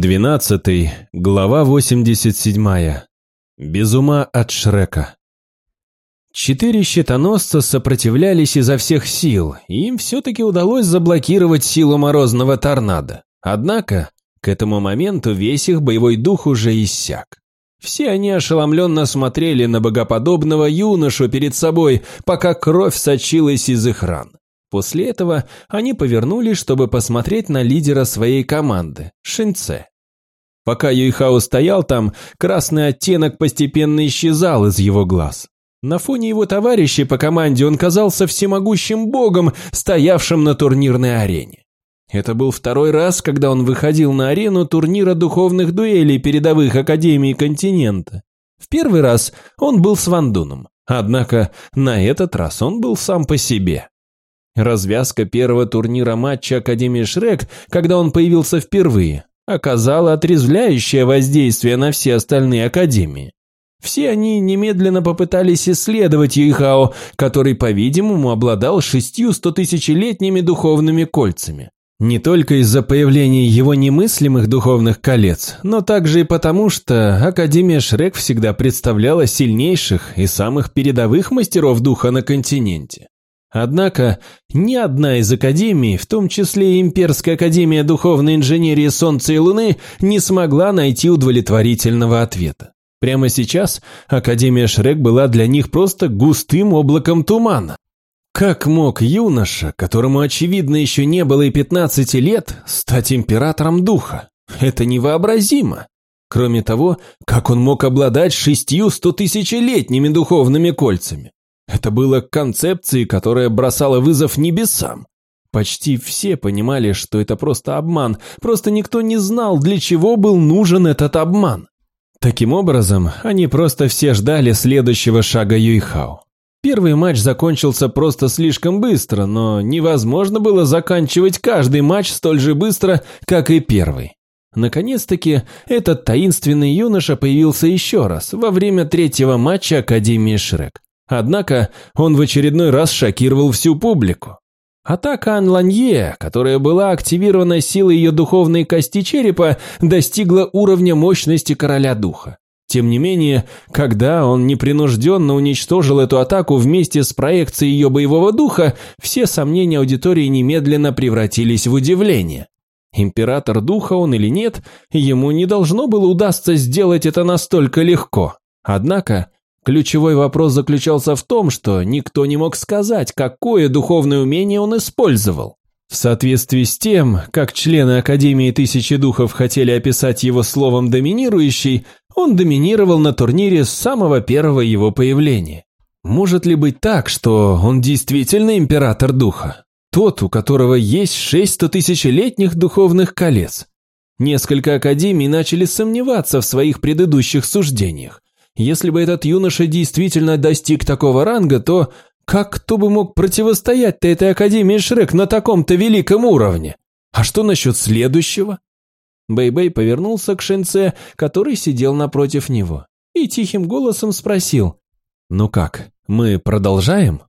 Двенадцатый, глава восемьдесят седьмая. Без ума от Шрека. Четыре щитоносца сопротивлялись изо всех сил, и им все-таки удалось заблокировать силу морозного торнадо. Однако, к этому моменту весь их боевой дух уже иссяк. Все они ошеломленно смотрели на богоподобного юношу перед собой, пока кровь сочилась из их ран. После этого они повернулись, чтобы посмотреть на лидера своей команды, Шинце. Пока Юйхао стоял там, красный оттенок постепенно исчезал из его глаз. На фоне его товарищей по команде он казался всемогущим богом, стоявшим на турнирной арене. Это был второй раз, когда он выходил на арену турнира духовных дуэлей передовых академий континента. В первый раз он был с Вандуном, однако на этот раз он был сам по себе. Развязка первого турнира матча Академии Шрек, когда он появился впервые, оказала отрезвляющее воздействие на все остальные Академии. Все они немедленно попытались исследовать Юйхао, который, по-видимому, обладал шестью стотысячелетними духовными кольцами. Не только из-за появления его немыслимых духовных колец, но также и потому, что Академия Шрек всегда представляла сильнейших и самых передовых мастеров духа на континенте. Однако ни одна из академий, в том числе и Имперская академия духовной инженерии Солнца и Луны, не смогла найти удовлетворительного ответа. Прямо сейчас Академия Шрек была для них просто густым облаком тумана. Как мог юноша, которому, очевидно, еще не было и 15 лет, стать императором духа? Это невообразимо. Кроме того, как он мог обладать шестью стотысячелетними духовными кольцами? Это было концепцией, которая бросала вызов небесам. Почти все понимали, что это просто обман, просто никто не знал, для чего был нужен этот обман. Таким образом, они просто все ждали следующего шага Юйхао. Первый матч закончился просто слишком быстро, но невозможно было заканчивать каждый матч столь же быстро, как и первый. Наконец-таки, этот таинственный юноша появился еще раз во время третьего матча Академии Шрек. Однако он в очередной раз шокировал всю публику. Атака Анланье, которая была активирована силой ее духовной кости черепа, достигла уровня мощности короля духа. Тем не менее, когда он непринужденно уничтожил эту атаку вместе с проекцией ее боевого духа, все сомнения аудитории немедленно превратились в удивление. Император духа он или нет, ему не должно было удастся сделать это настолько легко. Однако, Ключевой вопрос заключался в том, что никто не мог сказать, какое духовное умение он использовал. В соответствии с тем, как члены Академии Тысячи Духов хотели описать его словом «доминирующий», он доминировал на турнире с самого первого его появления. Может ли быть так, что он действительно император духа? Тот, у которого есть шесть стотысячелетних духовных колец. Несколько академий начали сомневаться в своих предыдущих суждениях. Если бы этот юноша действительно достиг такого ранга, то как кто бы мог противостоять-то этой Академии Шрек на таком-то великом уровне? А что насчет следующего? Бэй-Бэй повернулся к Шенце, который сидел напротив него, и тихим голосом спросил, «Ну как, мы продолжаем?»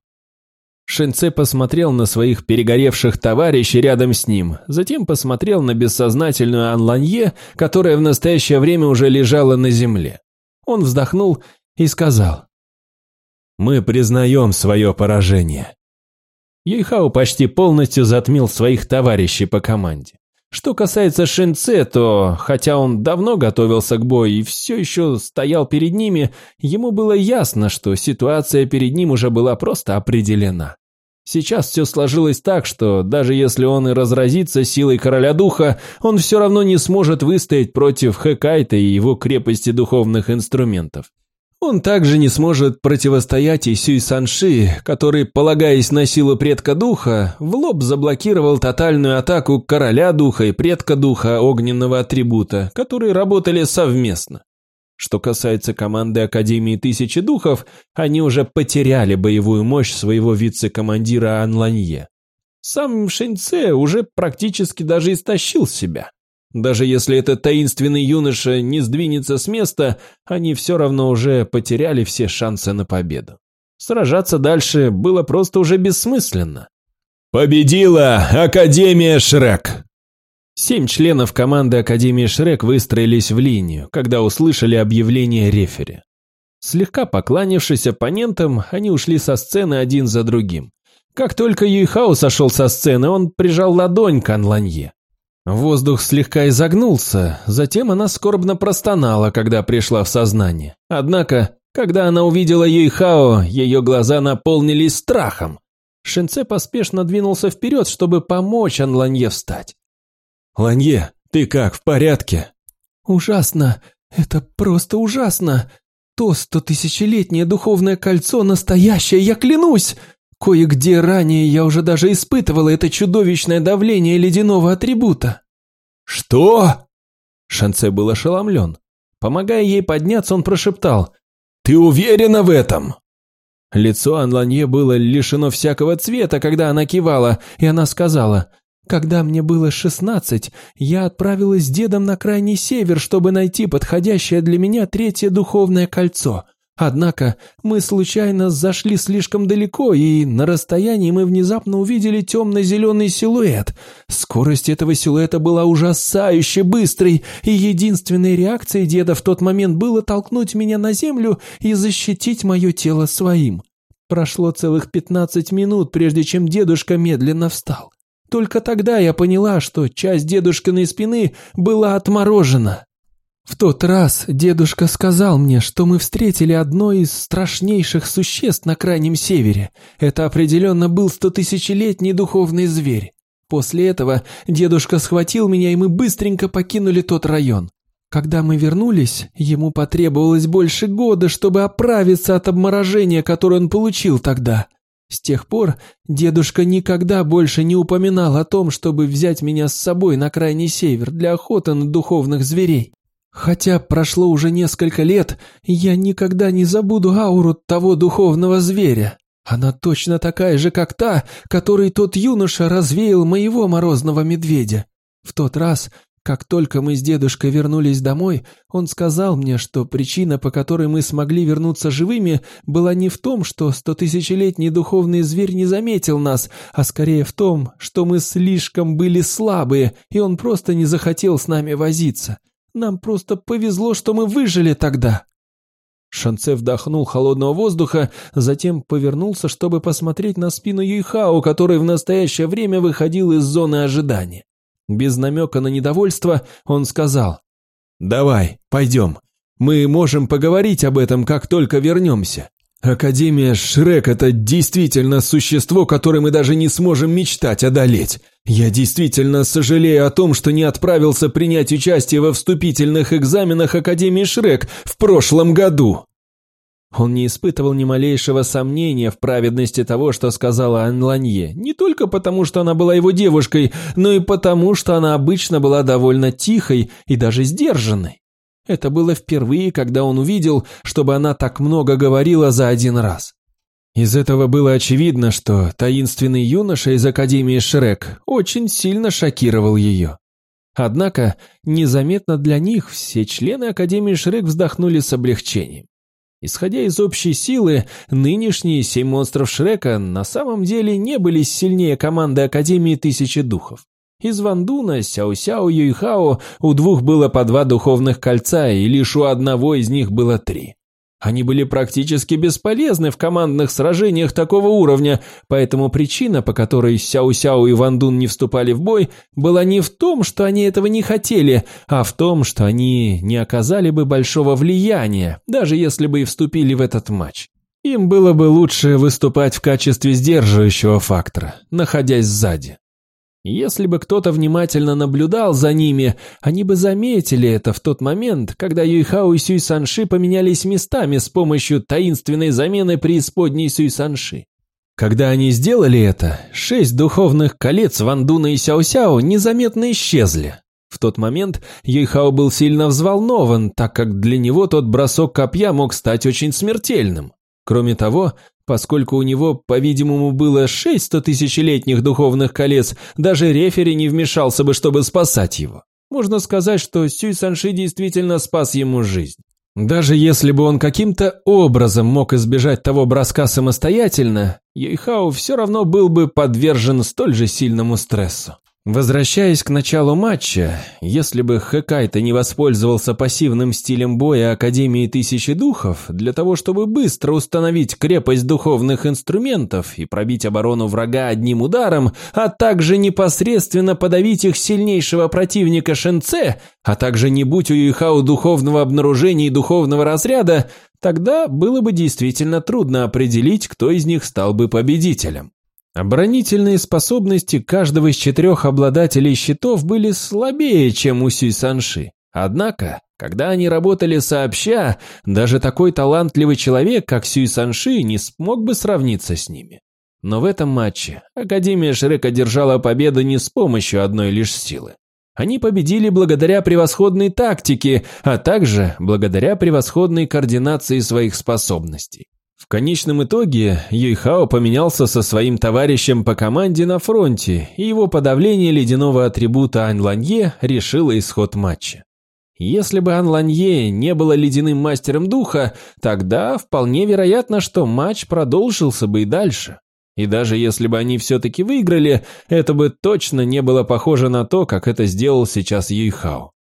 Шенце посмотрел на своих перегоревших товарищей рядом с ним, затем посмотрел на бессознательную Анланье, которая в настоящее время уже лежала на земле. Он вздохнул и сказал, «Мы признаем свое поражение». Юйхао почти полностью затмил своих товарищей по команде. Что касается Шинце, то, хотя он давно готовился к бою и все еще стоял перед ними, ему было ясно, что ситуация перед ним уже была просто определена. Сейчас все сложилось так, что даже если он и разразится силой короля духа, он все равно не сможет выстоять против Хэкайта и его крепости духовных инструментов. Он также не сможет противостоять и Сюй Санши, который, полагаясь на силу предка духа, в лоб заблокировал тотальную атаку короля духа и предка духа огненного атрибута, которые работали совместно. Что касается команды Академии Тысячи Духов, они уже потеряли боевую мощь своего вице-командира Анланье. Сам Шэньце уже практически даже истощил себя. Даже если этот таинственный юноша не сдвинется с места, они все равно уже потеряли все шансы на победу. Сражаться дальше было просто уже бессмысленно. «Победила Академия Шрек!» Семь членов команды Академии Шрек выстроились в линию, когда услышали объявление рефери. Слегка поклонившись оппонентам, они ушли со сцены один за другим. Как только Юйхао сошел со сцены, он прижал ладонь к Анланье. Воздух слегка изогнулся, затем она скорбно простонала, когда пришла в сознание. Однако, когда она увидела Юйхао, ее глаза наполнились страхом. Шенце поспешно двинулся вперед, чтобы помочь Анланье встать. «Ланье, ты как, в порядке?» «Ужасно! Это просто ужасно! То стотысячелетнее духовное кольцо настоящее, я клянусь! Кое-где ранее я уже даже испытывала это чудовищное давление ледяного атрибута». «Что?» Шанце был ошеломлен. Помогая ей подняться, он прошептал. «Ты уверена в этом?» Лицо Анланье было лишено всякого цвета, когда она кивала, и она сказала, «Когда мне было шестнадцать, я отправилась с дедом на крайний север, чтобы найти подходящее для меня третье духовное кольцо. Однако мы случайно зашли слишком далеко, и на расстоянии мы внезапно увидели темно-зеленый силуэт. Скорость этого силуэта была ужасающе быстрой, и единственной реакцией деда в тот момент было толкнуть меня на землю и защитить мое тело своим. Прошло целых пятнадцать минут, прежде чем дедушка медленно встал. Только тогда я поняла, что часть дедушкиной спины была отморожена. В тот раз дедушка сказал мне, что мы встретили одно из страшнейших существ на Крайнем Севере. Это определенно был стотысячелетний духовный зверь. После этого дедушка схватил меня, и мы быстренько покинули тот район. Когда мы вернулись, ему потребовалось больше года, чтобы оправиться от обморожения, которое он получил тогда. С тех пор дедушка никогда больше не упоминал о том, чтобы взять меня с собой на крайний север для охоты на духовных зверей. Хотя прошло уже несколько лет, я никогда не забуду ауру того духовного зверя. Она точно такая же, как та, которой тот юноша развеял моего морозного медведя. В тот раз, как только мы с дедушкой вернулись домой, он сказал мне, что причина, по которой мы смогли вернуться живыми, была не в том, что стотысячелетний духовный зверь не заметил нас, а скорее в том, что мы слишком были слабые, и он просто не захотел с нами возиться. Нам просто повезло, что мы выжили тогда». Шанце вдохнул холодного воздуха, затем повернулся, чтобы посмотреть на спину Юйхао, который в настоящее время выходил из зоны ожидания. Без намека на недовольство он сказал, «Давай, пойдем. Мы можем поговорить об этом, как только вернемся. Академия Шрек – это действительно существо, которое мы даже не сможем мечтать одолеть. Я действительно сожалею о том, что не отправился принять участие во вступительных экзаменах Академии Шрек в прошлом году». Он не испытывал ни малейшего сомнения в праведности того, что сказала Анланье, не только потому, что она была его девушкой, но и потому, что она обычно была довольно тихой и даже сдержанной. Это было впервые, когда он увидел, чтобы она так много говорила за один раз. Из этого было очевидно, что таинственный юноша из Академии Шрек очень сильно шокировал ее. Однако, незаметно для них, все члены Академии Шрек вздохнули с облегчением. Исходя из общей силы, нынешние семь монстров Шрека на самом деле не были сильнее команды Академии Тысячи Духов. Из Вандуна, Сяо-Сяо, Юйхао у двух было по два духовных кольца, и лишь у одного из них было три. Они были практически бесполезны в командных сражениях такого уровня, поэтому причина, по которой Сяо-Сяо и Вандун не вступали в бой, была не в том, что они этого не хотели, а в том, что они не оказали бы большого влияния, даже если бы и вступили в этот матч. Им было бы лучше выступать в качестве сдерживающего фактора, находясь сзади. Если бы кто-то внимательно наблюдал за ними, они бы заметили это в тот момент, когда Юйхао и Сюй Санши поменялись местами с помощью таинственной замены преисподней Сюй Санши. Когда они сделали это, шесть духовных колец Вандуна и Сяо-Сяо незаметно исчезли. В тот момент Юйхао был сильно взволнован, так как для него тот бросок копья мог стать очень смертельным. Кроме того, Поскольку у него, по-видимому, было шесть стотысячелетних духовных колец, даже рефери не вмешался бы, чтобы спасать его. Можно сказать, что Сюй Санши действительно спас ему жизнь. Даже если бы он каким-то образом мог избежать того броска самостоятельно, Юйхао все равно был бы подвержен столь же сильному стрессу. Возвращаясь к началу матча, если бы Хэкайта не воспользовался пассивным стилем боя Академии Тысячи Духов для того, чтобы быстро установить крепость духовных инструментов и пробить оборону врага одним ударом, а также непосредственно подавить их сильнейшего противника Шенце, а также не будь у Юйхао духовного обнаружения и духовного разряда, тогда было бы действительно трудно определить, кто из них стал бы победителем. Оборонительные способности каждого из четырех обладателей щитов были слабее, чем у Сюй Санши. Однако, когда они работали сообща, даже такой талантливый человек, как Сюй Санши, не смог бы сравниться с ними. Но в этом матче Академия Шрека держала победу не с помощью одной лишь силы. Они победили благодаря превосходной тактике, а также благодаря превосходной координации своих способностей. В конечном итоге Юйхао поменялся со своим товарищем по команде на фронте, и его подавление ледяного атрибута Ань Ланье решило исход матча. Если бы Ан Ланье не было ледяным мастером духа, тогда вполне вероятно, что матч продолжился бы и дальше. И даже если бы они все-таки выиграли, это бы точно не было похоже на то, как это сделал сейчас Юйхао.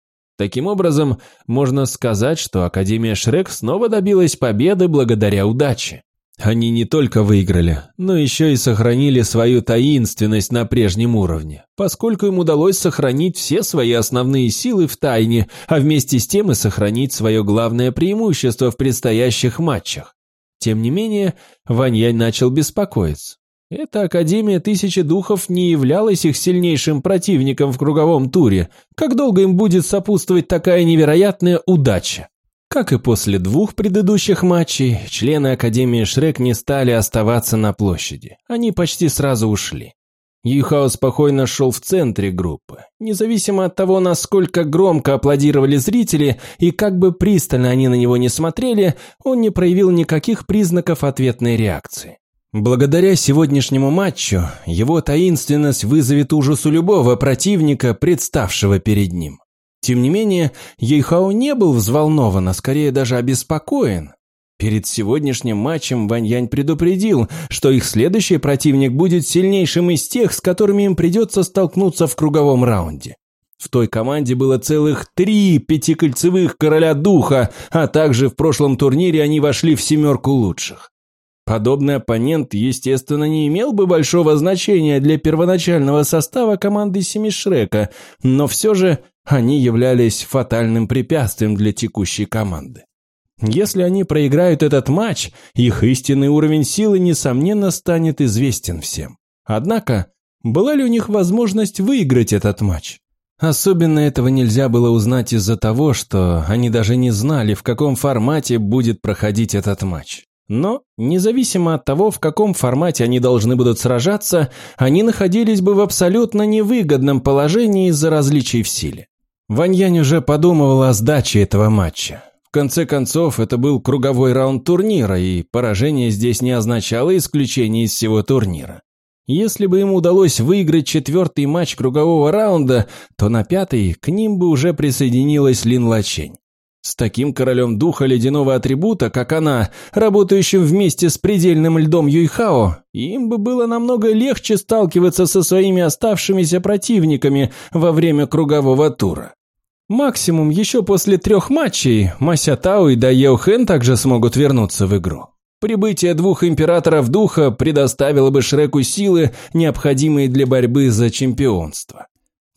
Таким образом, можно сказать, что Академия Шрек снова добилась победы благодаря удаче. Они не только выиграли, но еще и сохранили свою таинственность на прежнем уровне, поскольку им удалось сохранить все свои основные силы в тайне, а вместе с тем и сохранить свое главное преимущество в предстоящих матчах. Тем не менее, Ваньянь начал беспокоиться. Эта Академия Тысячи Духов не являлась их сильнейшим противником в круговом туре. Как долго им будет сопутствовать такая невероятная удача? Как и после двух предыдущих матчей, члены Академии Шрек не стали оставаться на площади. Они почти сразу ушли. Юхао спокойно шел в центре группы. Независимо от того, насколько громко аплодировали зрители и как бы пристально они на него не смотрели, он не проявил никаких признаков ответной реакции. Благодаря сегодняшнему матчу его таинственность вызовет ужас у любого противника, представшего перед ним. Тем не менее, Ейхао не был взволнован, а скорее даже обеспокоен. Перед сегодняшним матчем Ваньянь предупредил, что их следующий противник будет сильнейшим из тех, с которыми им придется столкнуться в круговом раунде. В той команде было целых три пятикольцевых короля духа, а также в прошлом турнире они вошли в семерку лучших. Подобный оппонент, естественно, не имел бы большого значения для первоначального состава команды Семишрека, но все же они являлись фатальным препятствием для текущей команды. Если они проиграют этот матч, их истинный уровень силы, несомненно, станет известен всем. Однако, была ли у них возможность выиграть этот матч? Особенно этого нельзя было узнать из-за того, что они даже не знали, в каком формате будет проходить этот матч. Но, независимо от того, в каком формате они должны будут сражаться, они находились бы в абсолютно невыгодном положении из-за различий в силе. Ваньянь уже подумывал о сдаче этого матча. В конце концов, это был круговой раунд турнира, и поражение здесь не означало исключение из всего турнира. Если бы ему удалось выиграть четвертый матч кругового раунда, то на пятый к ним бы уже присоединилась Лин Лачень. С таким королем духа ледяного атрибута, как она, работающим вместе с предельным льдом Юйхао, им бы было намного легче сталкиваться со своими оставшимися противниками во время кругового тура. Максимум еще после трех матчей Мася Тао и Дайео Хэн также смогут вернуться в игру. Прибытие двух императоров духа предоставило бы Шреку силы, необходимые для борьбы за чемпионство.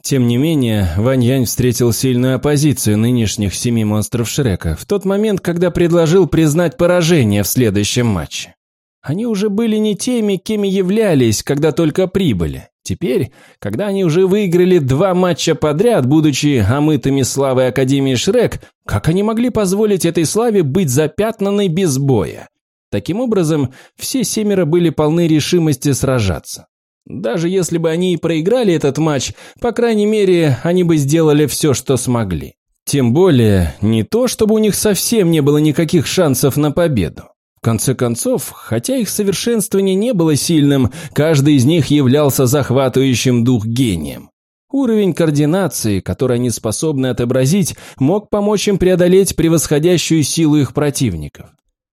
Тем не менее, Вань Янь встретил сильную оппозицию нынешних семи монстров Шрека в тот момент, когда предложил признать поражение в следующем матче. Они уже были не теми, кеми являлись, когда только прибыли. Теперь, когда они уже выиграли два матча подряд, будучи омытыми славой Академии Шрек, как они могли позволить этой славе быть запятнанной без боя? Таким образом, все семеро были полны решимости сражаться. Даже если бы они и проиграли этот матч, по крайней мере, они бы сделали все, что смогли. Тем более, не то, чтобы у них совсем не было никаких шансов на победу. В конце концов, хотя их совершенствование не было сильным, каждый из них являлся захватывающим дух гением. Уровень координации, который они способны отобразить, мог помочь им преодолеть превосходящую силу их противников.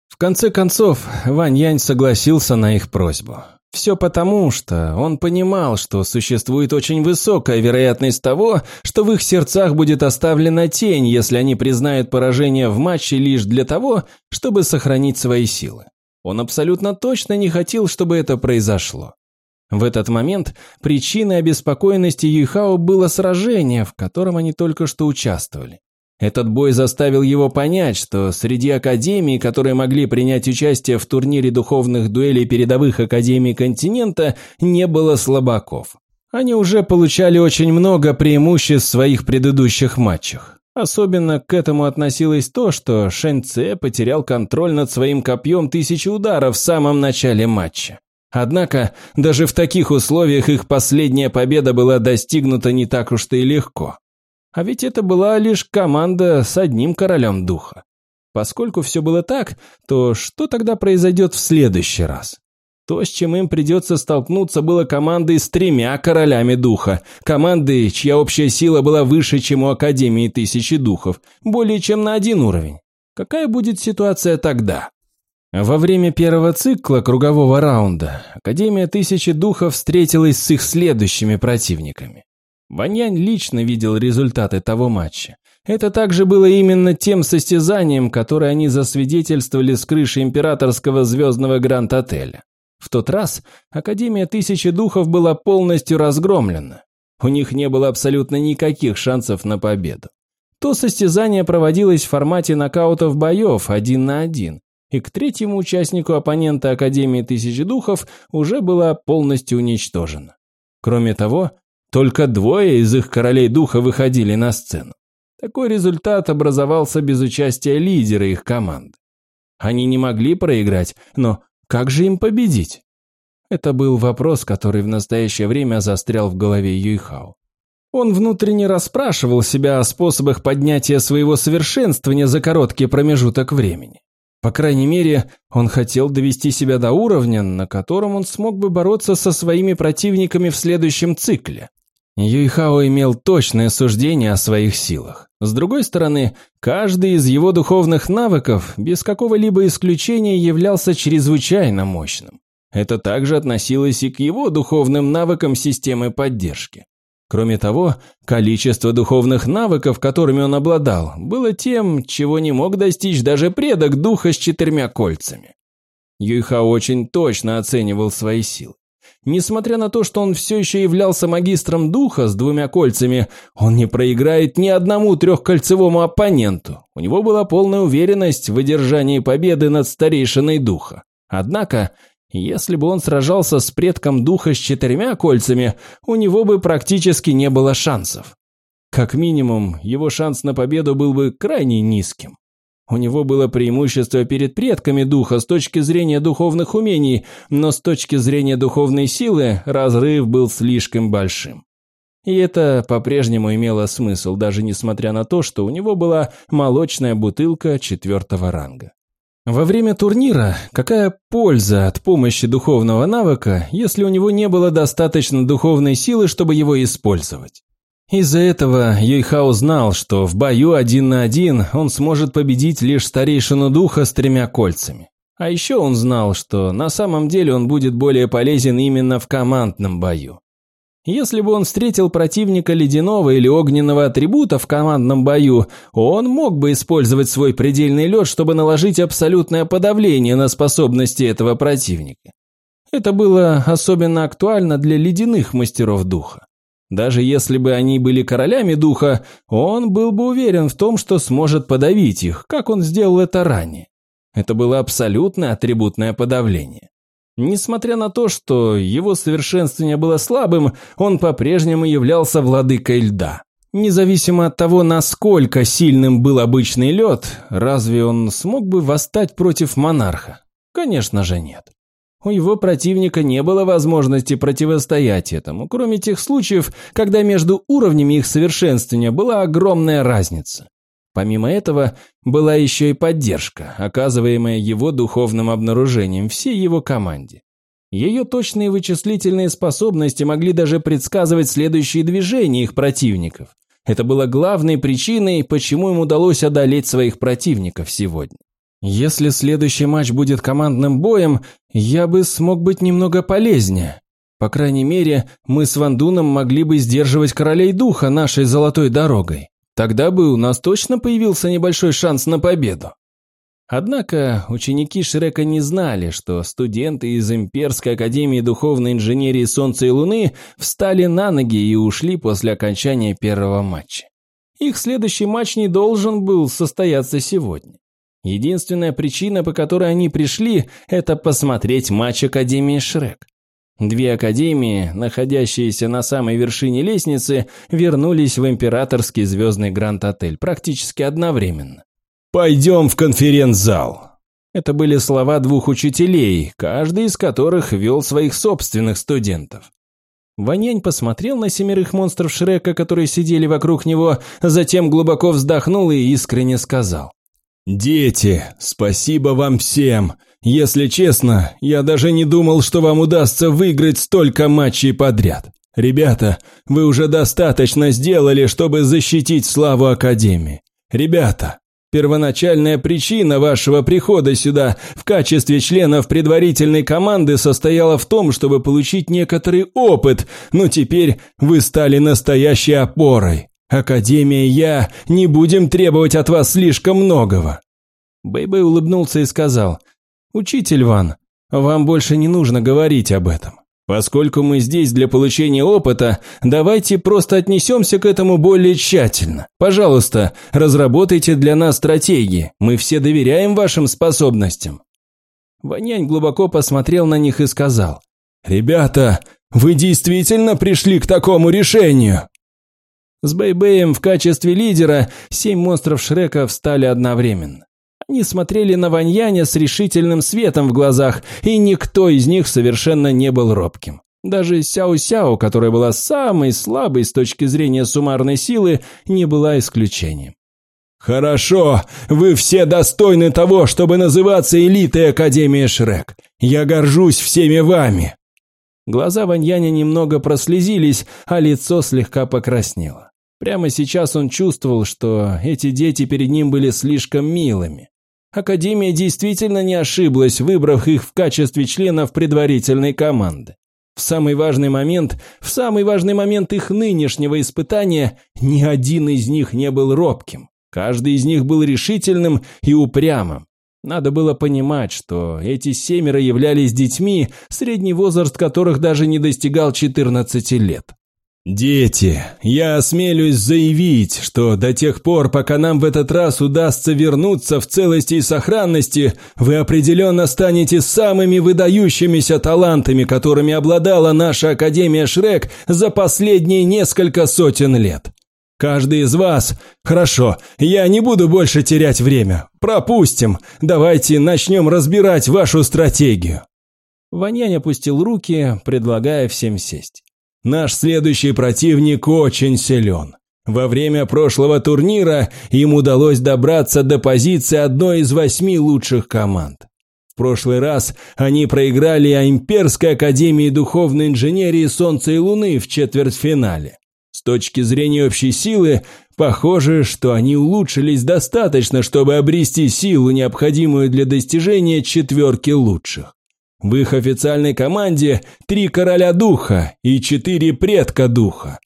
В конце концов, Вань Янь согласился на их просьбу. Все потому, что он понимал, что существует очень высокая вероятность того, что в их сердцах будет оставлена тень, если они признают поражение в матче лишь для того, чтобы сохранить свои силы. Он абсолютно точно не хотел, чтобы это произошло. В этот момент причиной обеспокоенности Юйхао было сражение, в котором они только что участвовали. Этот бой заставил его понять, что среди академий, которые могли принять участие в турнире духовных дуэлей передовых академий континента, не было слабаков. Они уже получали очень много преимуществ в своих предыдущих матчах. Особенно к этому относилось то, что Шэнь Цэ потерял контроль над своим копьем тысячи ударов в самом начале матча. Однако, даже в таких условиях их последняя победа была достигнута не так уж-то и легко. А ведь это была лишь команда с одним королем духа. Поскольку все было так, то что тогда произойдет в следующий раз? То, с чем им придется столкнуться, было командой с тремя королями духа. Командой, чья общая сила была выше, чем у Академии Тысячи Духов, более чем на один уровень. Какая будет ситуация тогда? Во время первого цикла кругового раунда Академия Тысячи Духов встретилась с их следующими противниками. Ваньянь лично видел результаты того матча. Это также было именно тем состязанием, которое они засвидетельствовали с крыши императорского звездного гранд-отеля. В тот раз Академия Тысячи Духов была полностью разгромлена. У них не было абсолютно никаких шансов на победу. То состязание проводилось в формате нокаутов боев один на один, и к третьему участнику оппонента Академии Тысячи Духов уже была полностью уничтожена. Кроме того, только двое из их королей духа выходили на сцену. Такой результат образовался без участия лидера их команды. Они не могли проиграть, но как же им победить? Это был вопрос, который в настоящее время застрял в голове Юйхао. Он внутренне расспрашивал себя о способах поднятия своего совершенствования за короткий промежуток времени. По крайней мере, он хотел довести себя до уровня, на котором он смог бы бороться со своими противниками в следующем цикле. Юйхао имел точное суждение о своих силах. С другой стороны, каждый из его духовных навыков без какого-либо исключения являлся чрезвычайно мощным. Это также относилось и к его духовным навыкам системы поддержки. Кроме того, количество духовных навыков, которыми он обладал, было тем, чего не мог достичь даже предок духа с четырьмя кольцами. Юйхао очень точно оценивал свои силы. Несмотря на то, что он все еще являлся магистром духа с двумя кольцами, он не проиграет ни одному трехкольцевому оппоненту. У него была полная уверенность в одержании победы над старейшиной духа. Однако, если бы он сражался с предком духа с четырьмя кольцами, у него бы практически не было шансов. Как минимум, его шанс на победу был бы крайне низким. У него было преимущество перед предками духа с точки зрения духовных умений, но с точки зрения духовной силы разрыв был слишком большим. И это по-прежнему имело смысл, даже несмотря на то, что у него была молочная бутылка четвертого ранга. Во время турнира какая польза от помощи духовного навыка, если у него не было достаточно духовной силы, чтобы его использовать? Из-за этого Юйхао знал, что в бою один на один он сможет победить лишь старейшину духа с тремя кольцами. А еще он знал, что на самом деле он будет более полезен именно в командном бою. Если бы он встретил противника ледяного или огненного атрибута в командном бою, он мог бы использовать свой предельный лед, чтобы наложить абсолютное подавление на способности этого противника. Это было особенно актуально для ледяных мастеров духа. Даже если бы они были королями духа, он был бы уверен в том, что сможет подавить их, как он сделал это ранее. Это было абсолютное атрибутное подавление. Несмотря на то, что его совершенствование было слабым, он по-прежнему являлся владыкой льда. Независимо от того, насколько сильным был обычный лед, разве он смог бы восстать против монарха? Конечно же нет. У его противника не было возможности противостоять этому, кроме тех случаев, когда между уровнями их совершенствования была огромная разница. Помимо этого, была еще и поддержка, оказываемая его духовным обнаружением всей его команде. Ее точные вычислительные способности могли даже предсказывать следующие движения их противников. Это было главной причиной, почему им удалось одолеть своих противников сегодня. Если следующий матч будет командным боем, я бы смог быть немного полезнее. По крайней мере, мы с Вандуном могли бы сдерживать королей духа нашей золотой дорогой. Тогда бы у нас точно появился небольшой шанс на победу. Однако ученики Шрека не знали, что студенты из Имперской Академии Духовной Инженерии Солнца и Луны встали на ноги и ушли после окончания первого матча. Их следующий матч не должен был состояться сегодня. Единственная причина, по которой они пришли, это посмотреть матч Академии Шрек. Две академии, находящиеся на самой вершине лестницы, вернулись в императорский звездный Гранд-отель практически одновременно. «Пойдем в конференц-зал». Это были слова двух учителей, каждый из которых вел своих собственных студентов. Ванянь посмотрел на семерых монстров Шрека, которые сидели вокруг него, затем глубоко вздохнул и искренне сказал. «Дети, спасибо вам всем. Если честно, я даже не думал, что вам удастся выиграть столько матчей подряд. Ребята, вы уже достаточно сделали, чтобы защитить славу Академии. Ребята, первоначальная причина вашего прихода сюда в качестве членов предварительной команды состояла в том, чтобы получить некоторый опыт, но теперь вы стали настоящей опорой. Академия я не будем требовать от вас слишком многого. Бэйбэй улыбнулся и сказал – «Учитель Ван, вам больше не нужно говорить об этом. Поскольку мы здесь для получения опыта, давайте просто отнесемся к этому более тщательно. Пожалуйста, разработайте для нас стратегии. Мы все доверяем вашим способностям». Ванянь глубоко посмотрел на них и сказал. «Ребята, вы действительно пришли к такому решению?» С Бэйбэем в качестве лидера семь монстров Шрека встали одновременно. Они смотрели на Ваньяня с решительным светом в глазах, и никто из них совершенно не был робким. Даже Сяо-Сяо, которая была самой слабой с точки зрения суммарной силы, не была исключением. «Хорошо, вы все достойны того, чтобы называться элитой Академии Шрек. Я горжусь всеми вами!» Глаза Ваньяня немного прослезились, а лицо слегка покраснело. Прямо сейчас он чувствовал, что эти дети перед ним были слишком милыми. Академия действительно не ошиблась, выбрав их в качестве членов предварительной команды. В самый важный момент, в самый важный момент их нынешнего испытания, ни один из них не был робким. Каждый из них был решительным и упрямым. Надо было понимать, что эти семеро являлись детьми, средний возраст которых даже не достигал 14 лет. «Дети, я осмелюсь заявить, что до тех пор, пока нам в этот раз удастся вернуться в целости и сохранности, вы определенно станете самыми выдающимися талантами, которыми обладала наша Академия Шрек за последние несколько сотен лет. Каждый из вас... Хорошо, я не буду больше терять время. Пропустим. Давайте начнем разбирать вашу стратегию». Ванянь опустил руки, предлагая всем сесть. Наш следующий противник очень силен. Во время прошлого турнира им удалось добраться до позиции одной из восьми лучших команд. В прошлый раз они проиграли Имперской Академии Духовной Инженерии Солнца и Луны в четвертьфинале. С точки зрения общей силы, похоже, что они улучшились достаточно, чтобы обрести силу, необходимую для достижения четверки лучших. В их официальной команде три короля духа и четыре предка духа.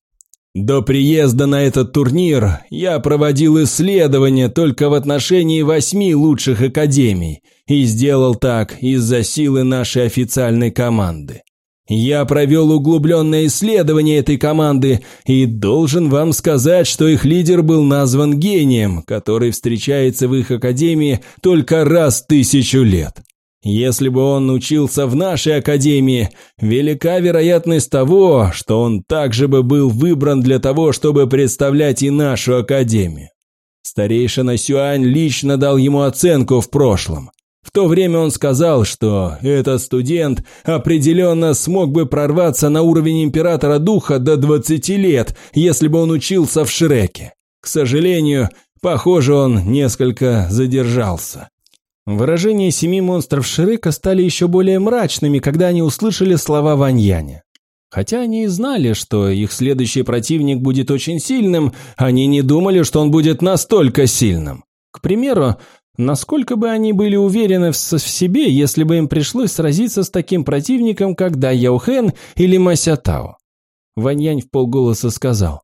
До приезда на этот турнир я проводил исследования только в отношении восьми лучших академий и сделал так из-за силы нашей официальной команды. Я провел углубленное исследование этой команды и должен вам сказать, что их лидер был назван гением, который встречается в их академии только раз в тысячу лет. Если бы он учился в нашей академии, велика вероятность того, что он также бы был выбран для того, чтобы представлять и нашу академию. Старейшина Сюань лично дал ему оценку в прошлом. В то время он сказал, что этот студент определенно смог бы прорваться на уровень Императора Духа до 20 лет, если бы он учился в Шреке. К сожалению, похоже, он несколько задержался. Выражения семи монстров Шрека стали еще более мрачными, когда они услышали слова Ваньяня. Хотя они и знали, что их следующий противник будет очень сильным, они не думали, что он будет настолько сильным. К примеру, Насколько бы они были уверены в, в себе, если бы им пришлось сразиться с таким противником, как Да Яухэн или Масятао? Ваньянь в полголоса сказал.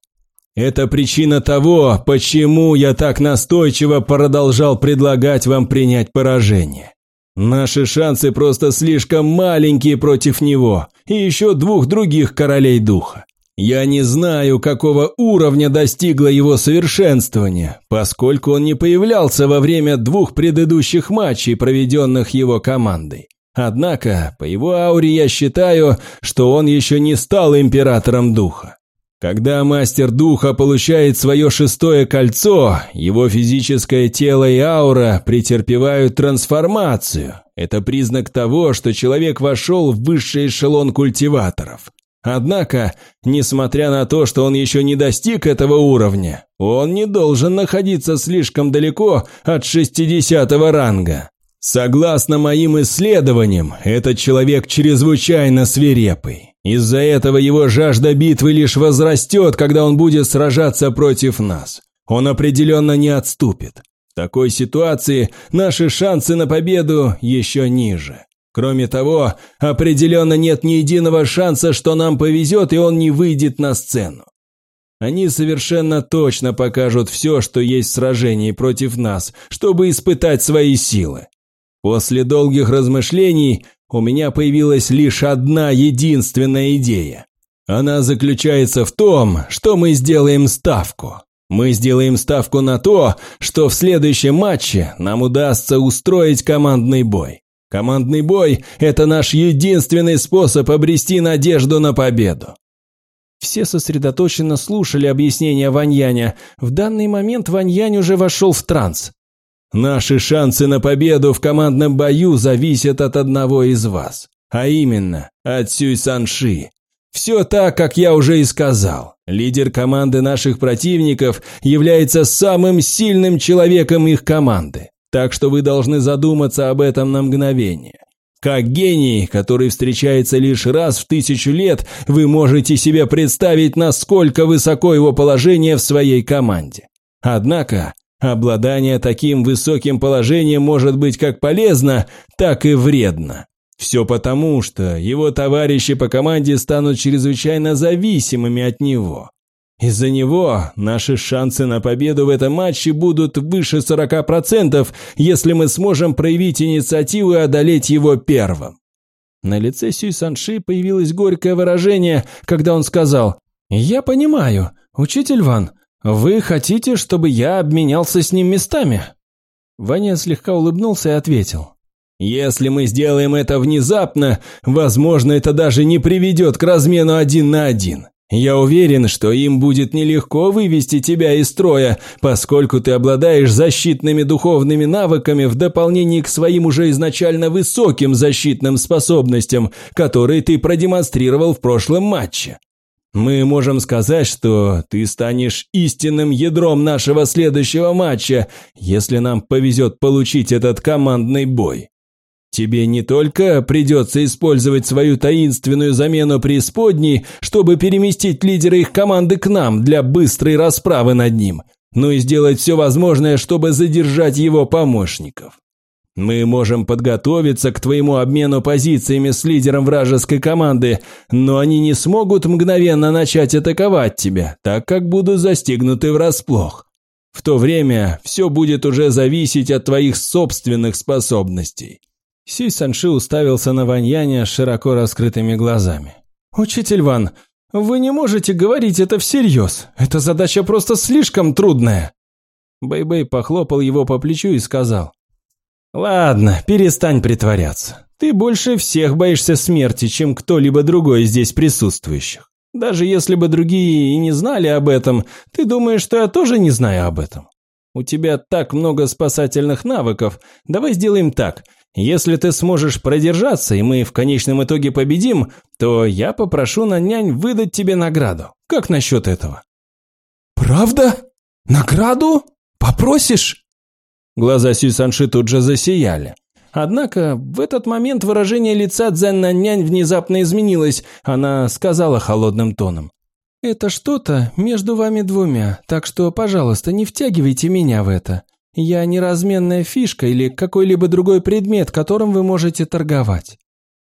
«Это причина того, почему я так настойчиво продолжал предлагать вам принять поражение. Наши шансы просто слишком маленькие против него и еще двух других королей духа. Я не знаю, какого уровня достигло его совершенствование, поскольку он не появлялся во время двух предыдущих матчей, проведенных его командой. Однако, по его ауре я считаю, что он еще не стал императором духа. Когда мастер духа получает свое шестое кольцо, его физическое тело и аура претерпевают трансформацию. Это признак того, что человек вошел в высший эшелон культиваторов. Однако, несмотря на то, что он еще не достиг этого уровня, он не должен находиться слишком далеко от 60 ранга. Согласно моим исследованиям, этот человек чрезвычайно свирепый. Из-за этого его жажда битвы лишь возрастет, когда он будет сражаться против нас. Он определенно не отступит. В такой ситуации наши шансы на победу еще ниже. Кроме того, определенно нет ни единого шанса, что нам повезет, и он не выйдет на сцену. Они совершенно точно покажут все, что есть в сражении против нас, чтобы испытать свои силы. После долгих размышлений у меня появилась лишь одна единственная идея. Она заключается в том, что мы сделаем ставку. Мы сделаем ставку на то, что в следующем матче нам удастся устроить командный бой. Командный бой – это наш единственный способ обрести надежду на победу. Все сосредоточенно слушали объяснения Ваньяня. В данный момент Ваньянь уже вошел в транс. Наши шансы на победу в командном бою зависят от одного из вас, а именно от Сюй Санши. Все так, как я уже и сказал. Лидер команды наших противников является самым сильным человеком их команды, так что вы должны задуматься об этом на мгновение. Как гений, который встречается лишь раз в тысячу лет, вы можете себе представить, насколько высоко его положение в своей команде. Однако, Обладание таким высоким положением может быть как полезно, так и вредно. Все потому, что его товарищи по команде станут чрезвычайно зависимыми от него. Из-за него наши шансы на победу в этом матче будут выше 40%, если мы сможем проявить инициативу и одолеть его первым. На лице Сюй Санши появилось горькое выражение, когда он сказал «Я понимаю, учитель Ван, «Вы хотите, чтобы я обменялся с ним местами?» Ваня слегка улыбнулся и ответил. «Если мы сделаем это внезапно, возможно, это даже не приведет к размену один на один. Я уверен, что им будет нелегко вывести тебя из строя, поскольку ты обладаешь защитными духовными навыками в дополнение к своим уже изначально высоким защитным способностям, которые ты продемонстрировал в прошлом матче. Мы можем сказать, что ты станешь истинным ядром нашего следующего матча, если нам повезет получить этот командный бой. Тебе не только придется использовать свою таинственную замену преисподней, чтобы переместить лидера их команды к нам для быстрой расправы над ним, но и сделать все возможное, чтобы задержать его помощников. Мы можем подготовиться к твоему обмену позициями с лидером вражеской команды, но они не смогут мгновенно начать атаковать тебя, так как будут застигнуты врасплох. В то время все будет уже зависеть от твоих собственных способностей». Сюй Санши уставился на Ваньяня широко раскрытыми глазами. «Учитель Ван, вы не можете говорить это всерьез. Эта задача просто слишком трудная». Бэйбэй похлопал его по плечу и сказал. «Ладно, перестань притворяться. Ты больше всех боишься смерти, чем кто-либо другой здесь присутствующих. Даже если бы другие и не знали об этом, ты думаешь, что я тоже не знаю об этом? У тебя так много спасательных навыков. Давай сделаем так. Если ты сможешь продержаться, и мы в конечном итоге победим, то я попрошу на нянь выдать тебе награду. Как насчет этого?» «Правда? Награду? Попросишь?» Глаза Сюсанши тут же засияли. Однако в этот момент выражение лица Цзэн-Нянь внезапно изменилось. Она сказала холодным тоном. «Это что-то между вами двумя, так что, пожалуйста, не втягивайте меня в это. Я не разменная фишка или какой-либо другой предмет, которым вы можете торговать».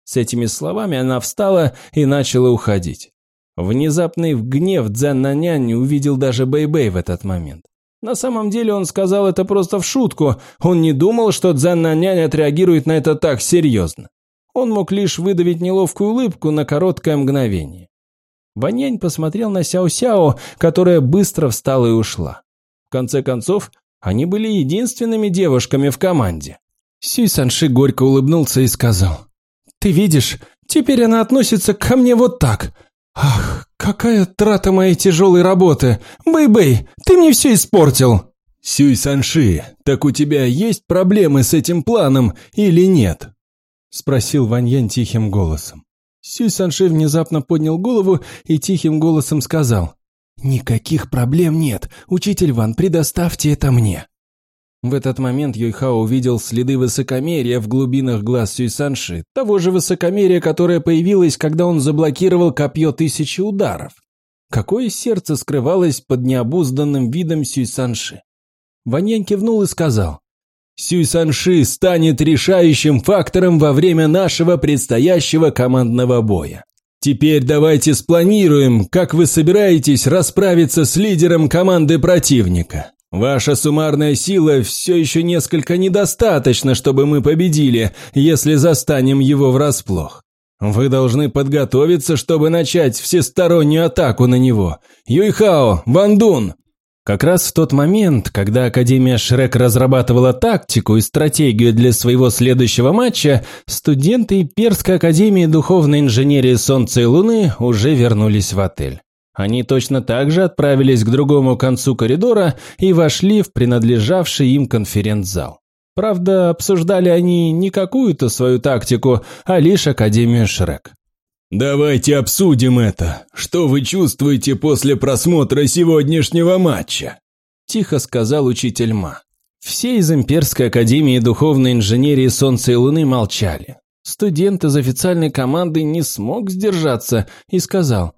С этими словами она встала и начала уходить. Внезапный гнев Дзен не увидел даже Бэйбэй -Бэй в этот момент. На самом деле он сказал это просто в шутку, он не думал, что Дзен отреагирует на это так серьезно. Он мог лишь выдавить неловкую улыбку на короткое мгновение. Ванянь посмотрел на Сяо-Сяо, которая быстро встала и ушла. В конце концов, они были единственными девушками в команде. Сюй Санши горько улыбнулся и сказал, «Ты видишь, теперь она относится ко мне вот так. Ах, какая трата моей тяжелой работы! Бэй-бэй, ты мне все испортил!» «Сюй Санши, так у тебя есть проблемы с этим планом или нет?» Спросил Ваньян тихим голосом. Сюй Санши внезапно поднял голову и тихим голосом сказал. «Никаких проблем нет. Учитель Ван, предоставьте это мне». В этот момент Юйхао увидел следы высокомерия в глубинах глаз Сюй Санши, того же высокомерия, которое появилось, когда он заблокировал копье тысячи ударов. Какое сердце скрывалось под необузданным видом Сюй Санши? Ваньянь кивнул и сказал. Сюй Санши станет решающим фактором во время нашего предстоящего командного боя. Теперь давайте спланируем, как вы собираетесь расправиться с лидером команды противника. Ваша суммарная сила все еще несколько недостаточна, чтобы мы победили, если застанем его врасплох. Вы должны подготовиться, чтобы начать всестороннюю атаку на него. Юйхао, Вандун, как раз в тот момент, когда Академия Шрек разрабатывала тактику и стратегию для своего следующего матча, студенты Перской Академии Духовной Инженерии Солнца и Луны уже вернулись в отель. Они точно так же отправились к другому концу коридора и вошли в принадлежавший им конференц-зал. Правда, обсуждали они не какую-то свою тактику, а лишь Академию Шрек. «Давайте обсудим это. Что вы чувствуете после просмотра сегодняшнего матча?» Тихо сказал учитель Ма. Все из Имперской Академии Духовной Инженерии Солнца и Луны молчали. Студент из официальной команды не смог сдержаться и сказал,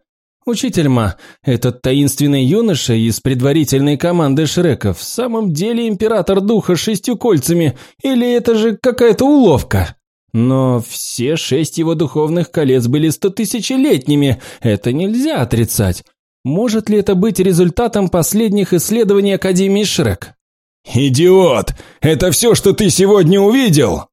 «Учитель Ма, этот таинственный юноша из предварительной команды Шрека в самом деле император духа с шестью кольцами, или это же какая-то уловка?» Но все шесть его духовных колец были стотысячелетними, это нельзя отрицать. Может ли это быть результатом последних исследований Академии Шрек? «Идиот! Это все, что ты сегодня увидел?»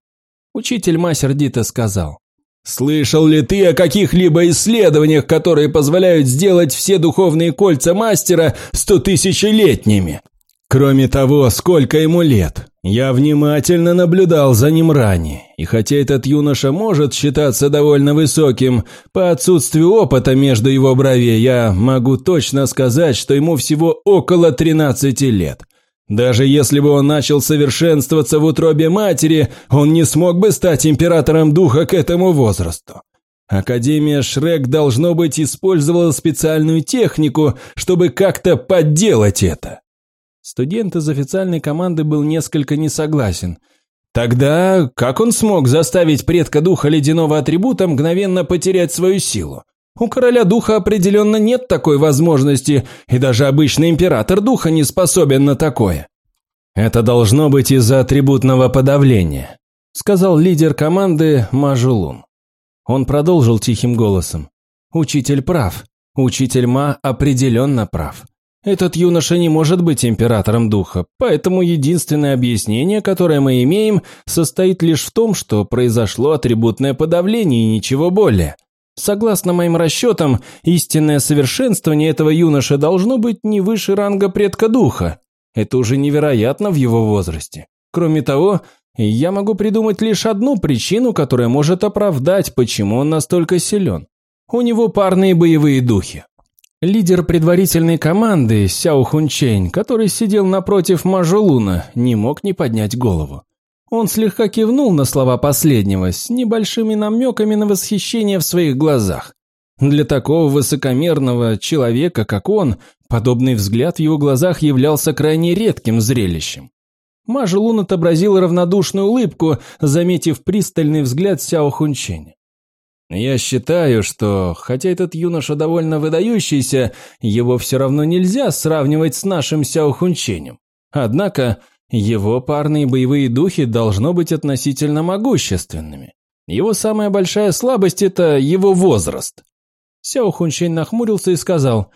Учитель Ма сердито сказал. «Слышал ли ты о каких-либо исследованиях, которые позволяют сделать все духовные кольца мастера стотысячелетними? Кроме того, сколько ему лет? Я внимательно наблюдал за ним ранее, и хотя этот юноша может считаться довольно высоким, по отсутствию опыта между его бровей я могу точно сказать, что ему всего около 13 лет. Даже если бы он начал совершенствоваться в утробе матери, он не смог бы стать императором духа к этому возрасту. Академия Шрек, должно быть, использовала специальную технику, чтобы как-то подделать это. Студент из официальной команды был несколько не согласен. Тогда как он смог заставить предка духа ледяного атрибута мгновенно потерять свою силу? У короля духа определенно нет такой возможности, и даже обычный император духа не способен на такое. Это должно быть из-за атрибутного подавления, сказал лидер команды Мажулун. Он продолжил тихим голосом. Учитель прав. Учитель Ма определенно прав. Этот юноша не может быть императором духа, поэтому единственное объяснение, которое мы имеем, состоит лишь в том, что произошло атрибутное подавление и ничего более. Согласно моим расчетам, истинное совершенствование этого юноши должно быть не выше ранга предка духа. Это уже невероятно в его возрасте. Кроме того, я могу придумать лишь одну причину, которая может оправдать, почему он настолько силен. У него парные боевые духи. Лидер предварительной команды Сяо Хунчень, который сидел напротив Мажулуна, не мог не поднять голову. Он слегка кивнул на слова последнего с небольшими намеками на восхищение в своих глазах. Для такого высокомерного человека, как он, подобный взгляд в его глазах являлся крайне редким зрелищем. Мажулун отобразил равнодушную улыбку, заметив пристальный взгляд Сяо Хунченя. Я считаю, что, хотя этот юноша довольно выдающийся, его все равно нельзя сравнивать с нашим Сяо Хунченем. Однако, его парные боевые духи должно быть относительно могущественными. Его самая большая слабость – это его возраст. Сяо Хунчень нахмурился и сказал,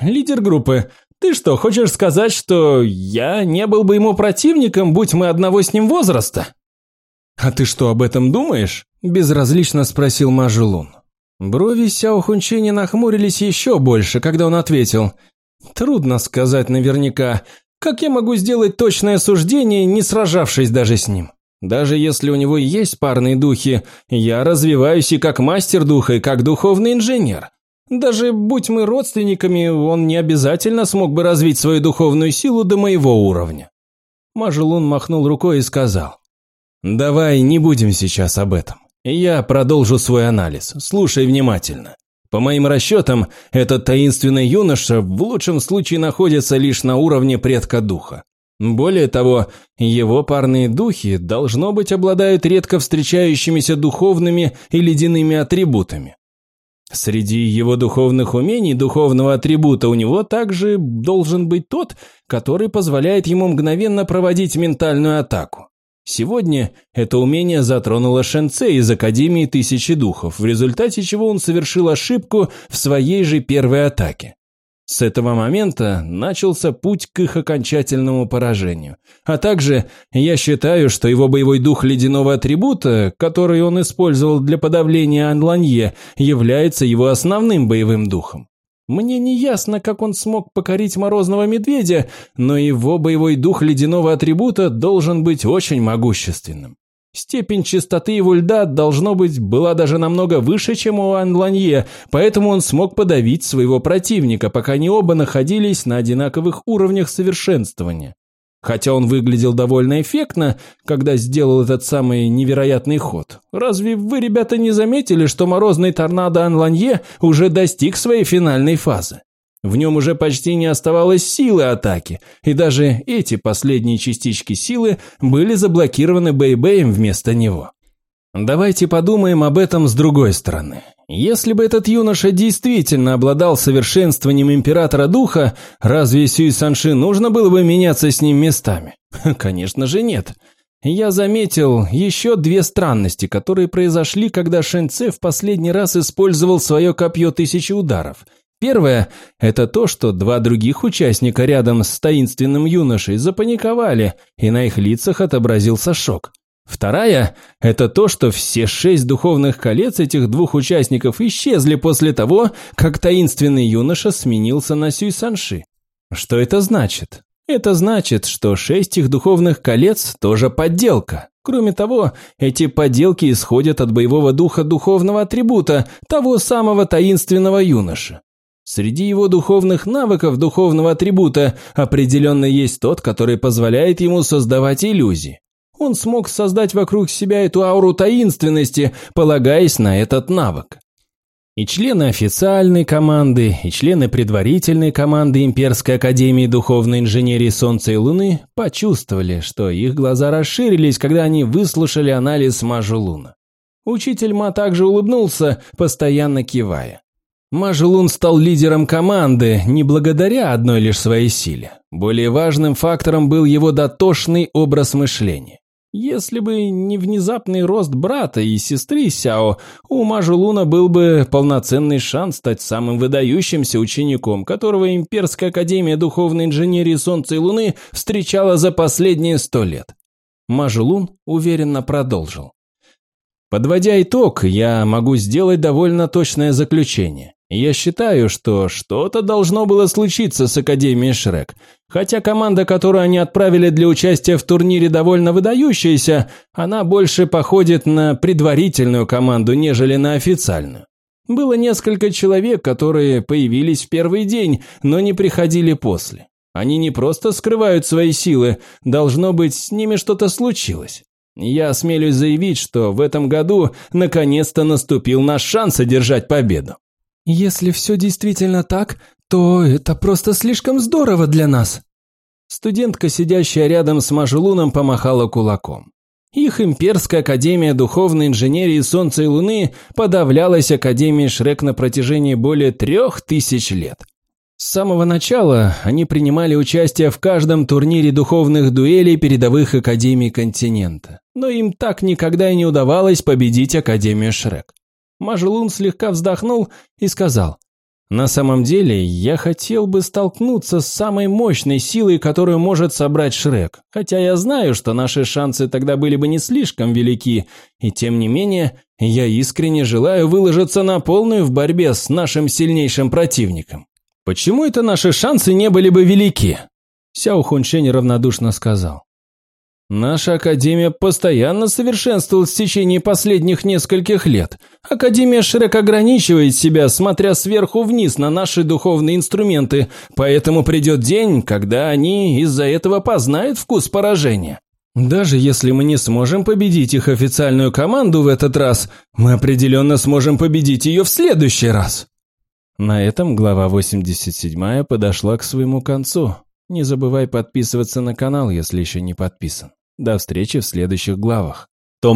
«Лидер группы, ты что, хочешь сказать, что я не был бы ему противником, будь мы одного с ним возраста?» «А ты что, об этом думаешь?» – безразлично спросил Мажелун. Брови Сяо Хунченя нахмурились еще больше, когда он ответил, «Трудно сказать наверняка. Как я могу сделать точное суждение, не сражавшись даже с ним? Даже если у него есть парные духи, я развиваюсь и как мастер духа, и как духовный инженер. Даже будь мы родственниками, он не обязательно смог бы развить свою духовную силу до моего уровня. Мажелун махнул рукой и сказал, «Давай не будем сейчас об этом. Я продолжу свой анализ. Слушай внимательно. По моим расчетам, этот таинственный юноша в лучшем случае находится лишь на уровне предка духа. Более того, его парные духи, должно быть, обладают редко встречающимися духовными и ледяными атрибутами. Среди его духовных умений духовного атрибута у него также должен быть тот, который позволяет ему мгновенно проводить ментальную атаку. Сегодня это умение затронуло Шенце из Академии Тысячи Духов, в результате чего он совершил ошибку в своей же первой атаке. С этого момента начался путь к их окончательному поражению. А также я считаю, что его боевой дух ледяного атрибута, который он использовал для подавления Анланье, является его основным боевым духом. Мне не ясно, как он смог покорить морозного медведя, но его боевой дух ледяного атрибута должен быть очень могущественным. Степень чистоты его льда, должно быть, была даже намного выше, чем у Анланье, поэтому он смог подавить своего противника, пока они оба находились на одинаковых уровнях совершенствования. Хотя он выглядел довольно эффектно, когда сделал этот самый невероятный ход. Разве вы, ребята, не заметили, что морозный торнадо Анланье уже достиг своей финальной фазы? В нем уже почти не оставалось силы атаки, и даже эти последние частички силы были заблокированы Бэйбэем вместо него. Давайте подумаем об этом с другой стороны. Если бы этот юноша действительно обладал совершенствованием Императора Духа, разве Сюй Санши нужно было бы меняться с ним местами? Конечно же нет. Я заметил еще две странности, которые произошли, когда Шэньце в последний раз использовал свое копье тысячи ударов. Первое – это то, что два других участника рядом с таинственным юношей запаниковали, и на их лицах отобразился шок. Вторая – это то, что все шесть духовных колец этих двух участников исчезли после того, как таинственный юноша сменился на Сюй Санши. Что это значит? Это значит, что шесть их духовных колец тоже подделка. Кроме того, эти подделки исходят от боевого духа духовного атрибута, того самого таинственного юноши. Среди его духовных навыков духовного атрибута определенно есть тот, который позволяет ему создавать иллюзии. Он смог создать вокруг себя эту ауру таинственности, полагаясь на этот навык. И члены официальной команды, и члены предварительной команды Имперской Академии Духовной Инженерии Солнца и Луны почувствовали, что их глаза расширились, когда они выслушали анализ Мажулуна. Учитель Ма также улыбнулся, постоянно кивая. Мажелун стал лидером команды не благодаря одной лишь своей силе. Более важным фактором был его дотошный образ мышления. Если бы не внезапный рост брата и сестры Сяо, у Мажулуна был бы полноценный шанс стать самым выдающимся учеником, которого Имперская Академия Духовной Инженерии Солнца и Луны встречала за последние сто лет. Мажулун уверенно продолжил. Подводя итог, я могу сделать довольно точное заключение. Я считаю, что что-то должно было случиться с Академией Шрек. Хотя команда, которую они отправили для участия в турнире, довольно выдающаяся, она больше походит на предварительную команду, нежели на официальную. Было несколько человек, которые появились в первый день, но не приходили после. Они не просто скрывают свои силы, должно быть, с ними что-то случилось. Я осмелюсь заявить, что в этом году наконец-то наступил наш шанс одержать победу. «Если все действительно так, то это просто слишком здорово для нас». Студентка, сидящая рядом с Мажелуном, помахала кулаком. Их имперская академия духовной инженерии Солнца и Луны подавлялась академией Шрек на протяжении более трех тысяч лет. С самого начала они принимали участие в каждом турнире духовных дуэлей передовых академий континента, но им так никогда и не удавалось победить Академию Шрек. Мажелун слегка вздохнул и сказал, «На самом деле, я хотел бы столкнуться с самой мощной силой, которую может собрать Шрек, хотя я знаю, что наши шансы тогда были бы не слишком велики, и тем не менее, я искренне желаю выложиться на полную в борьбе с нашим сильнейшим противником». «Почему это наши шансы не были бы велики?» Сяо Хуншень равнодушно сказал. «Наша Академия постоянно совершенствовалась в течение последних нескольких лет. Академия Шрек ограничивает себя, смотря сверху вниз на наши духовные инструменты, поэтому придет день, когда они из-за этого познают вкус поражения. Даже если мы не сможем победить их официальную команду в этот раз, мы определенно сможем победить ее в следующий раз». На этом глава 87 подошла к своему концу. Не забывай подписываться на канал, если еще не подписан. До встречи в следующих главах.